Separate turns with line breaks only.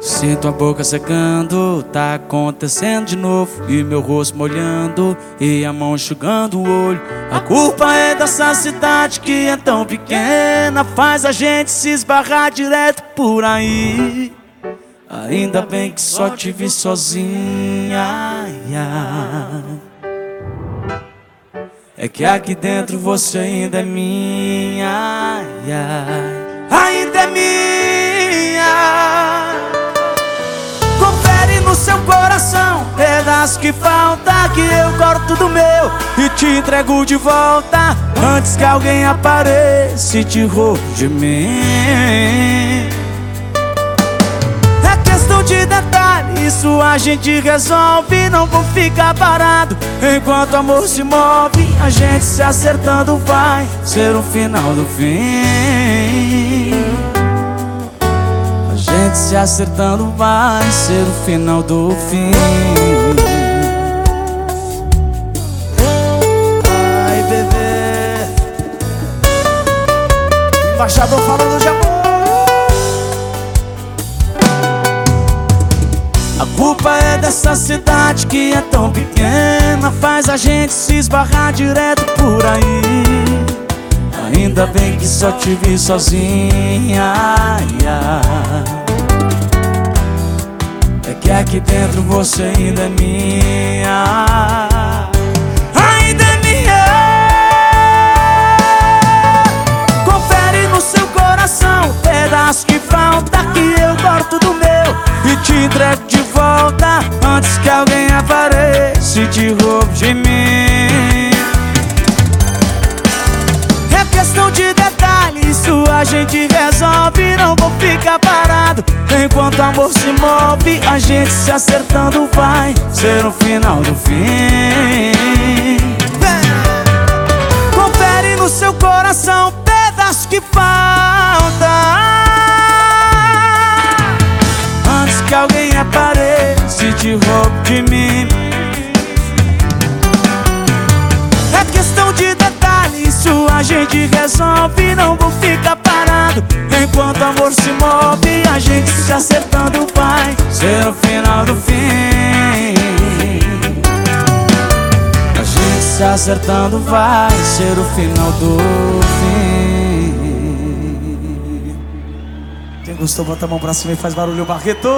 Sinto a boca secando, tá acontecendo de novo. E meu rosto molhando e a mão enxugando o olho. A culpa é dessa cidade que é tão pequena. Faz a gente se esbarrar direto por aí. Ainda bem que só te vi sozinha É que aqui dentro você ainda é minha Ainda é minha. No seu coração Pedaço que falta que eu corto do meu E te entrego de volta Antes que alguém apareça e te roube de mim isso a gente resolve Não vou ficar parado Enquanto o amor se move A gente se acertando vai Ser o final do fim gente se acertando vai ser o final do fim. Ai, bebê. Embaixador falando de. Dessa cidade que é tão pequena. Faz a gente se esbarrar direto por aí. Ainda bem que só te vi sozinha. É que aqui dentro você ainda é minha. Volta antes que alguém apareça e te roube de mim. É questão de detalhe, isso a gente resolve, não vou ficar parado Enquanto o amor se move, a gente se acertando vai ser o final do fim. Confere no seu coração pedaço que falta. Antes que alguém te roube de mim. É questão de detalhe, isso a gente resolve, não vou ficar parado. Enquanto amor se move, a gente se acertando vai ser o final do fim. A gente se acertando vai ser o final do fim. Quem gostou, bota a mão pra cima e faz barulho, Barreto!